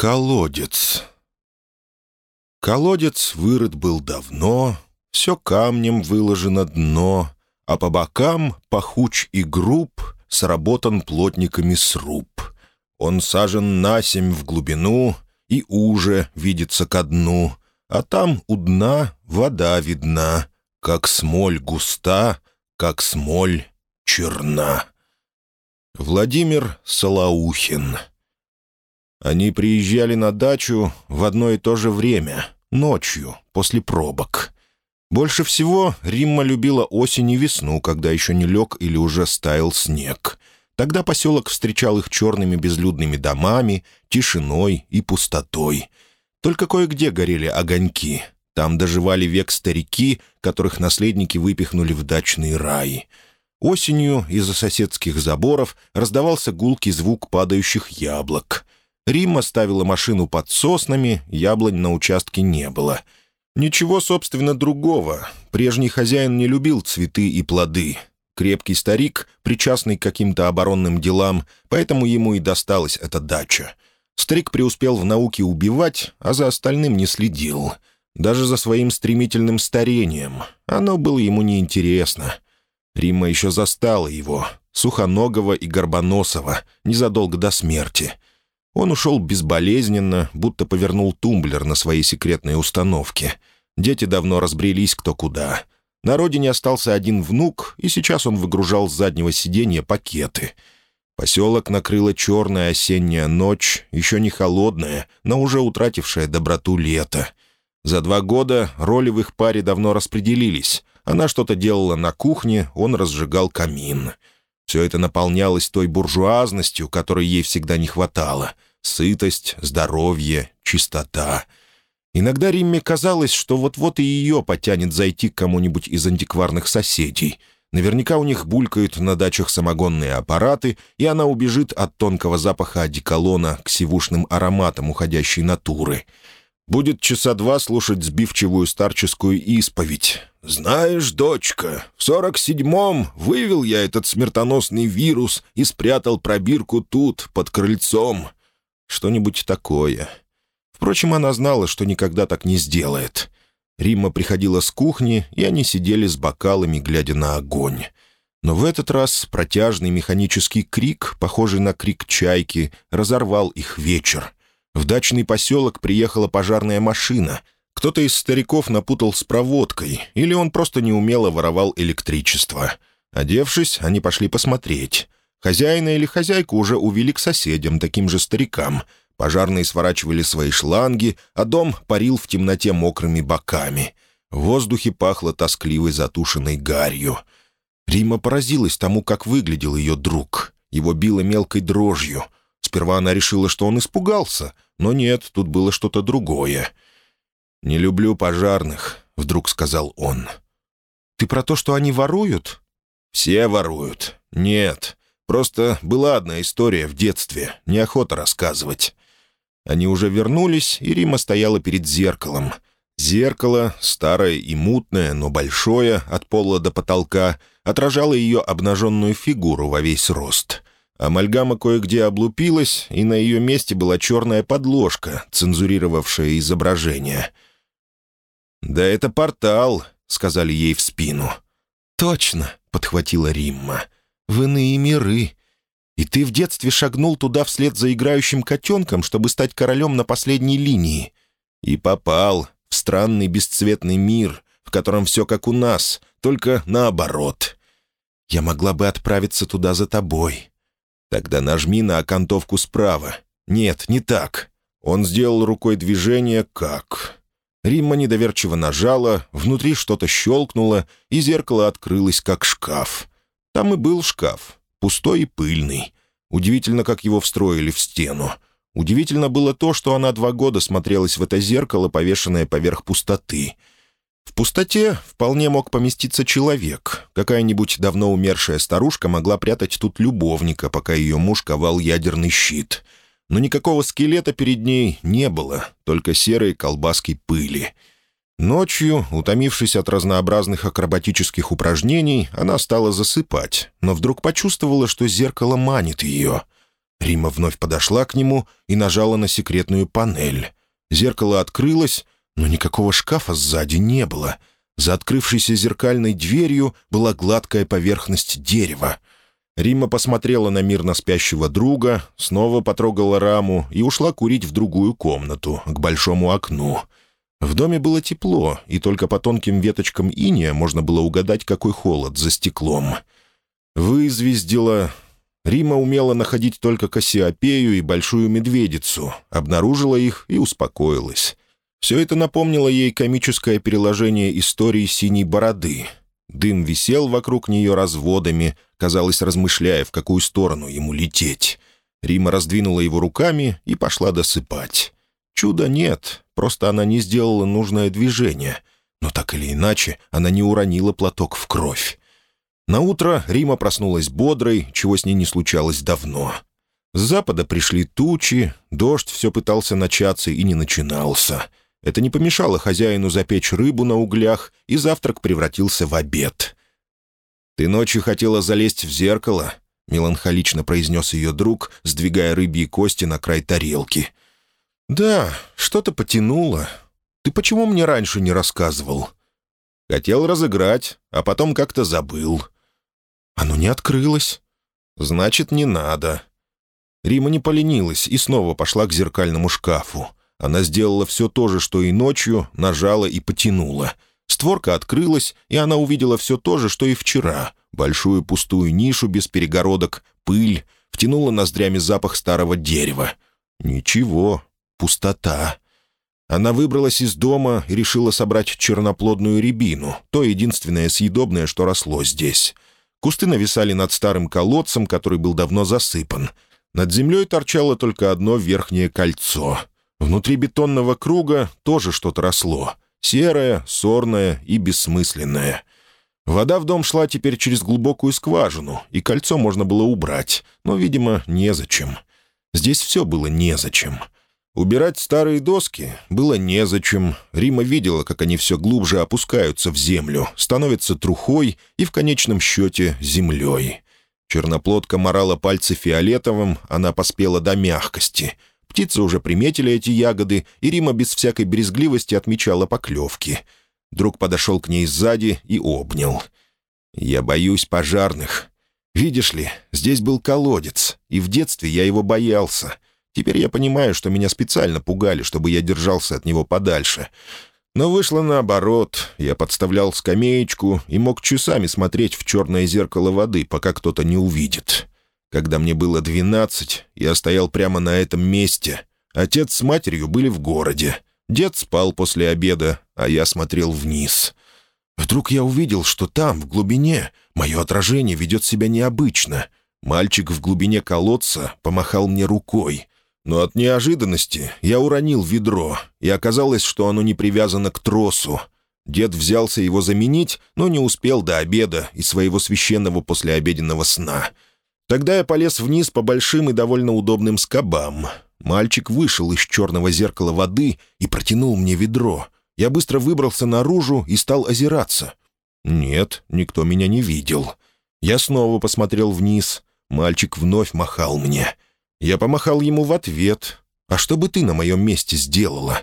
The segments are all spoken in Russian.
Колодец. Колодец вырыт был давно, все камнем выложено дно, а по бокам пахуч и груб сработан плотниками сруб. Он сажен на семь в глубину и уже видится ко дну, а там у дна вода видна, как смоль густа, как смоль черна. Владимир Солоухин они приезжали на дачу в одно и то же время, ночью, после пробок. Больше всего Римма любила осень и весну, когда еще не лег или уже стаял снег. Тогда поселок встречал их черными безлюдными домами, тишиной и пустотой. Только кое-где горели огоньки. Там доживали век старики, которых наследники выпихнули в дачный рай. Осенью из-за соседских заборов раздавался гулкий звук падающих яблок — Римма ставила машину под соснами, яблонь на участке не было. Ничего, собственно, другого. Прежний хозяин не любил цветы и плоды. Крепкий старик, причастный к каким-то оборонным делам, поэтому ему и досталась эта дача. Старик преуспел в науке убивать, а за остальным не следил. Даже за своим стремительным старением. Оно было ему неинтересно. Римма еще застала его, сухоногого и горбоносого, незадолго до смерти — он ушел безболезненно, будто повернул тумблер на своей секретной установке. Дети давно разбрелись кто куда. На родине остался один внук, и сейчас он выгружал с заднего сиденья пакеты. Поселок накрыла черная осенняя ночь, еще не холодная, но уже утратившая доброту лета. За два года роли в их паре давно распределились. Она что-то делала на кухне, он разжигал камин. Все это наполнялось той буржуазностью, которой ей всегда не хватало. Сытость, здоровье, чистота. Иногда Римме казалось, что вот-вот и ее потянет зайти к кому-нибудь из антикварных соседей. Наверняка у них булькают на дачах самогонные аппараты, и она убежит от тонкого запаха одеколона к сивушным ароматам уходящей натуры — Будет часа два слушать сбивчивую старческую исповедь. «Знаешь, дочка, в сорок седьмом вывел я этот смертоносный вирус и спрятал пробирку тут, под крыльцом». Что-нибудь такое. Впрочем, она знала, что никогда так не сделает. Римма приходила с кухни, и они сидели с бокалами, глядя на огонь. Но в этот раз протяжный механический крик, похожий на крик чайки, разорвал их вечер — в дачный поселок приехала пожарная машина. Кто-то из стариков напутал с проводкой, или он просто неумело воровал электричество. Одевшись, они пошли посмотреть. Хозяина или хозяйку уже увели к соседям, таким же старикам. Пожарные сворачивали свои шланги, а дом парил в темноте мокрыми боками. В воздухе пахло тоскливой затушенной гарью. Рима поразилась тому, как выглядел ее друг. Его било мелкой дрожью — Сперва она решила, что он испугался, но нет, тут было что-то другое. «Не люблю пожарных», — вдруг сказал он. «Ты про то, что они воруют?» «Все воруют. Нет. Просто была одна история в детстве. Неохота рассказывать». Они уже вернулись, и Рима стояла перед зеркалом. Зеркало, старое и мутное, но большое, от пола до потолка, отражало ее обнаженную фигуру во весь рост. Амальгама кое-где облупилась, и на ее месте была черная подложка, цензурировавшая изображение. «Да это портал», — сказали ей в спину. «Точно», — подхватила Римма. «В иные миры. И ты в детстве шагнул туда вслед за играющим котенком, чтобы стать королем на последней линии. И попал в странный бесцветный мир, в котором все как у нас, только наоборот. Я могла бы отправиться туда за тобой, «Тогда нажми на окантовку справа». «Нет, не так». Он сделал рукой движение «как». Римма недоверчиво нажала, внутри что-то щелкнуло, и зеркало открылось, как шкаф. Там и был шкаф, пустой и пыльный. Удивительно, как его встроили в стену. Удивительно было то, что она два года смотрелась в это зеркало, повешенное поверх пустоты — в пустоте вполне мог поместиться человек. Какая-нибудь давно умершая старушка могла прятать тут любовника, пока ее муж ковал ядерный щит. Но никакого скелета перед ней не было, только серые колбаски пыли. Ночью, утомившись от разнообразных акробатических упражнений, она стала засыпать, но вдруг почувствовала, что зеркало манит ее. Рима вновь подошла к нему и нажала на секретную панель. Зеркало открылось, но никакого шкафа сзади не было. За открывшейся зеркальной дверью была гладкая поверхность дерева. Рима посмотрела на мирно спящего друга, снова потрогала раму и ушла курить в другую комнату, к большому окну. В доме было тепло, и только по тонким веточкам иния можно было угадать, какой холод за стеклом. Вызвездила Рима умела находить только Кассиопею и Большую Медведицу, обнаружила их и успокоилась. Все это напомнило ей комическое переложение истории «Синей бороды». Дым висел вокруг нее разводами, казалось, размышляя, в какую сторону ему лететь. Рима раздвинула его руками и пошла досыпать. Чуда нет, просто она не сделала нужное движение. Но так или иначе, она не уронила платок в кровь. Наутро Рима проснулась бодрой, чего с ней не случалось давно. С запада пришли тучи, дождь все пытался начаться и не начинался. Это не помешало хозяину запечь рыбу на углях, и завтрак превратился в обед. «Ты ночью хотела залезть в зеркало?» — меланхолично произнес ее друг, сдвигая рыбьи кости на край тарелки. «Да, что-то потянуло. Ты почему мне раньше не рассказывал?» «Хотел разыграть, а потом как-то забыл. «Оно не открылось». «Значит, не надо». Рима не поленилась и снова пошла к зеркальному шкафу. Она сделала все то же, что и ночью, нажала и потянула. Створка открылась, и она увидела все то же, что и вчера. Большую пустую нишу без перегородок, пыль, втянула ноздрями запах старого дерева. Ничего, пустота. Она выбралась из дома и решила собрать черноплодную рябину, то единственное съедобное, что росло здесь. Кусты нависали над старым колодцем, который был давно засыпан. Над землей торчало только одно верхнее кольцо. Внутри бетонного круга тоже что-то росло. Серое, сорное и бессмысленное. Вода в дом шла теперь через глубокую скважину, и кольцо можно было убрать, но, видимо, незачем. Здесь все было незачем. Убирать старые доски было незачем. Рима видела, как они все глубже опускаются в землю, становятся трухой и, в конечном счете, землей. Черноплодка морала пальцы фиолетовым, она поспела до мягкости. Птицы уже приметили эти ягоды, и Рима без всякой брезгливости отмечала поклевки. Друг подошел к ней сзади и обнял. «Я боюсь пожарных. Видишь ли, здесь был колодец, и в детстве я его боялся». Теперь я понимаю, что меня специально пугали, чтобы я держался от него подальше. Но вышло наоборот. Я подставлял скамеечку и мог часами смотреть в черное зеркало воды, пока кто-то не увидит. Когда мне было двенадцать, я стоял прямо на этом месте. Отец с матерью были в городе. Дед спал после обеда, а я смотрел вниз. Вдруг я увидел, что там, в глубине, мое отражение ведет себя необычно. Мальчик в глубине колодца помахал мне рукой. Но от неожиданности я уронил ведро, и оказалось, что оно не привязано к тросу. Дед взялся его заменить, но не успел до обеда и своего священного послеобеденного сна. Тогда я полез вниз по большим и довольно удобным скобам. Мальчик вышел из черного зеркала воды и протянул мне ведро. Я быстро выбрался наружу и стал озираться. Нет, никто меня не видел. Я снова посмотрел вниз. Мальчик вновь махал мне — я помахал ему в ответ. «А что бы ты на моем месте сделала?»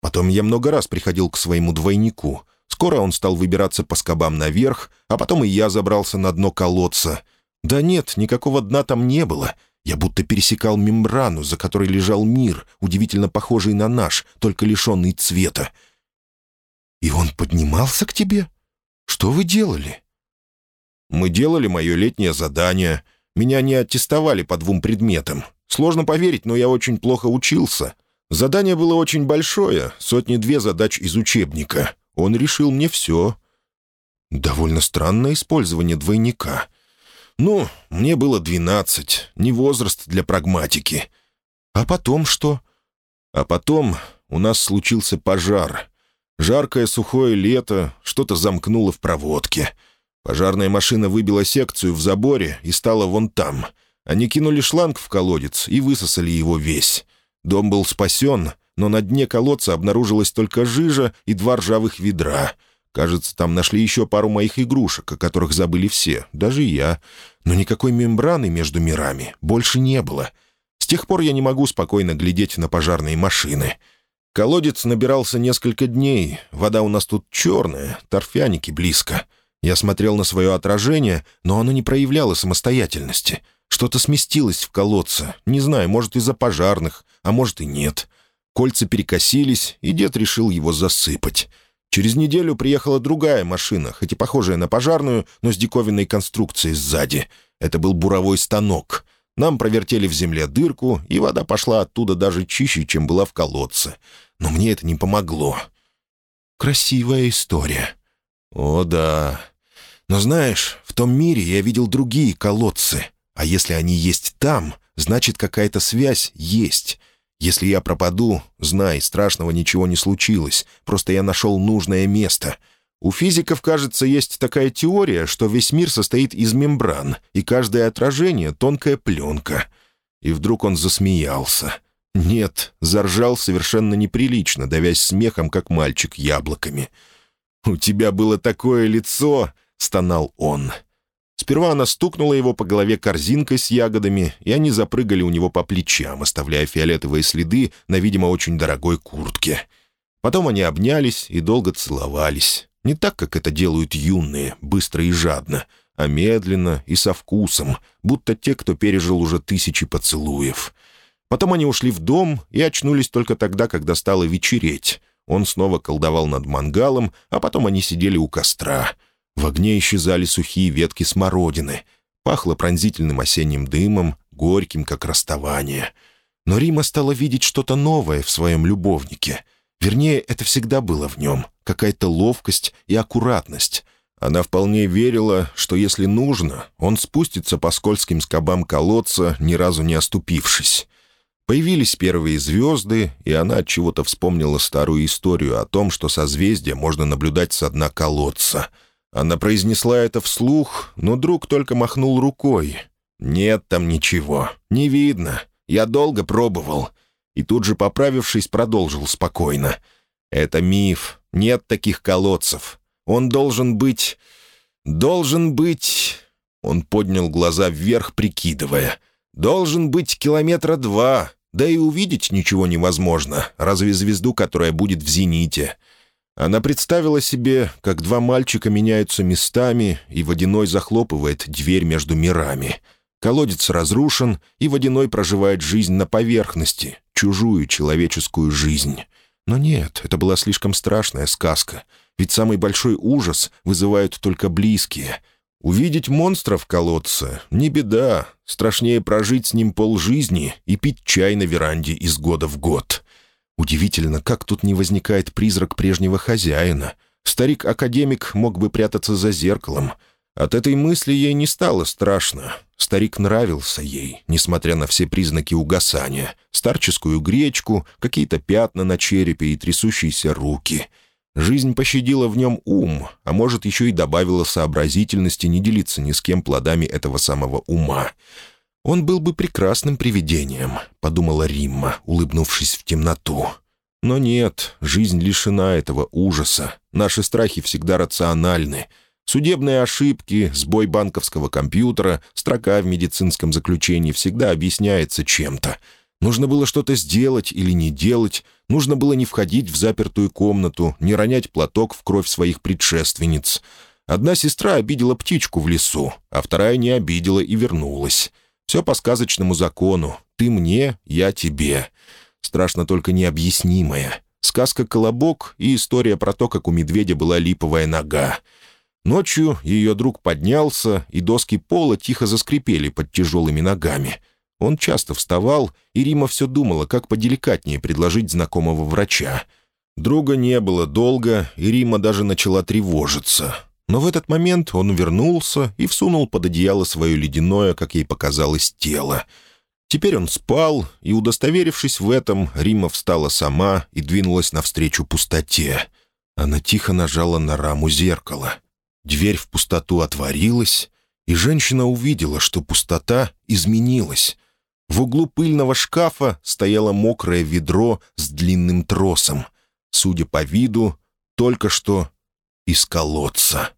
Потом я много раз приходил к своему двойнику. Скоро он стал выбираться по скобам наверх, а потом и я забрался на дно колодца. Да нет, никакого дна там не было. Я будто пересекал мембрану, за которой лежал мир, удивительно похожий на наш, только лишенный цвета. «И он поднимался к тебе? Что вы делали?» «Мы делали мое летнее задание. Меня не аттестовали по двум предметам. Сложно поверить, но я очень плохо учился. Задание было очень большое, сотни-две задач из учебника. Он решил мне все. Довольно странное использование двойника. Ну, мне было двенадцать, не возраст для прагматики. А потом что? А потом у нас случился пожар. Жаркое сухое лето, что-то замкнуло в проводке. Пожарная машина выбила секцию в заборе и стала вон там — они кинули шланг в колодец и высосали его весь. Дом был спасен, но на дне колодца обнаружилась только жижа и два ржавых ведра. Кажется, там нашли еще пару моих игрушек, о которых забыли все, даже я. Но никакой мембраны между мирами больше не было. С тех пор я не могу спокойно глядеть на пожарные машины. Колодец набирался несколько дней, вода у нас тут черная, торфяники близко. Я смотрел на свое отражение, но оно не проявляло самостоятельности. Что-то сместилось в колодце, не знаю, может, из-за пожарных, а может и нет. Кольца перекосились, и дед решил его засыпать. Через неделю приехала другая машина, хоть и похожая на пожарную, но с диковинной конструкцией сзади. Это был буровой станок. Нам провертели в земле дырку, и вода пошла оттуда даже чище, чем была в колодце. Но мне это не помогло. Красивая история. О, да. Но знаешь, в том мире я видел другие колодцы. А если они есть там, значит, какая-то связь есть. Если я пропаду, знай, страшного ничего не случилось, просто я нашел нужное место. У физиков, кажется, есть такая теория, что весь мир состоит из мембран, и каждое отражение — тонкая пленка. И вдруг он засмеялся. Нет, заржал совершенно неприлично, давясь смехом, как мальчик яблоками. «У тебя было такое лицо!» — стонал он. Сперва она стукнула его по голове корзинкой с ягодами, и они запрыгали у него по плечам, оставляя фиолетовые следы на, видимо, очень дорогой куртке. Потом они обнялись и долго целовались. Не так, как это делают юные, быстро и жадно, а медленно и со вкусом, будто те, кто пережил уже тысячи поцелуев. Потом они ушли в дом и очнулись только тогда, когда стало вечереть. Он снова колдовал над мангалом, а потом они сидели у костра — в огне исчезали сухие ветки смородины. Пахло пронзительным осенним дымом, горьким, как расставание. Но Рима стала видеть что-то новое в своем любовнике. Вернее, это всегда было в нем. Какая-то ловкость и аккуратность. Она вполне верила, что если нужно, он спустится по скользким скобам колодца, ни разу не оступившись. Появились первые звезды, и она от чего-то вспомнила старую историю о том, что созвездие можно наблюдать со дна колодца — она произнесла это вслух, но друг только махнул рукой. «Нет там ничего. Не видно. Я долго пробовал». И тут же, поправившись, продолжил спокойно. «Это миф. Нет таких колодцев. Он должен быть... Должен быть...» Он поднял глаза вверх, прикидывая. «Должен быть километра два. Да и увидеть ничего невозможно. Разве звезду, которая будет в зените?» Она представила себе, как два мальчика меняются местами, и Водяной захлопывает дверь между мирами. Колодец разрушен, и Водяной проживает жизнь на поверхности, чужую человеческую жизнь. Но нет, это была слишком страшная сказка, ведь самый большой ужас вызывают только близкие. Увидеть монстра в колодце — не беда, страшнее прожить с ним полжизни и пить чай на веранде из года в год. Удивительно, как тут не возникает призрак прежнего хозяина. Старик-академик мог бы прятаться за зеркалом. От этой мысли ей не стало страшно. Старик нравился ей, несмотря на все признаки угасания. Старческую гречку, какие-то пятна на черепе и трясущиеся руки. Жизнь пощадила в нем ум, а может, еще и добавила сообразительности не делиться ни с кем плодами этого самого ума. «Он был бы прекрасным привидением», — подумала Римма, улыбнувшись в темноту. «Но нет, жизнь лишена этого ужаса. Наши страхи всегда рациональны. Судебные ошибки, сбой банковского компьютера, строка в медицинском заключении всегда объясняется чем-то. Нужно было что-то сделать или не делать, нужно было не входить в запертую комнату, не ронять платок в кровь своих предшественниц. Одна сестра обидела птичку в лесу, а вторая не обидела и вернулась». Все по сказочному закону. Ты мне, я тебе. Страшно только необъяснимое. Сказка «Колобок» и история про то, как у медведя была липовая нога. Ночью ее друг поднялся, и доски пола тихо заскрипели под тяжелыми ногами. Он часто вставал, и Рима все думала, как поделикатнее предложить знакомого врача. Друга не было долго, и Рима даже начала тревожиться. Но в этот момент он вернулся и всунул под одеяло свое ледяное, как ей показалось, тело. Теперь он спал, и, удостоверившись в этом, Рима встала сама и двинулась навстречу пустоте. Она тихо нажала на раму зеркала. Дверь в пустоту отворилась, и женщина увидела, что пустота изменилась. В углу пыльного шкафа стояло мокрое ведро с длинным тросом. Судя по виду, только что из колодца.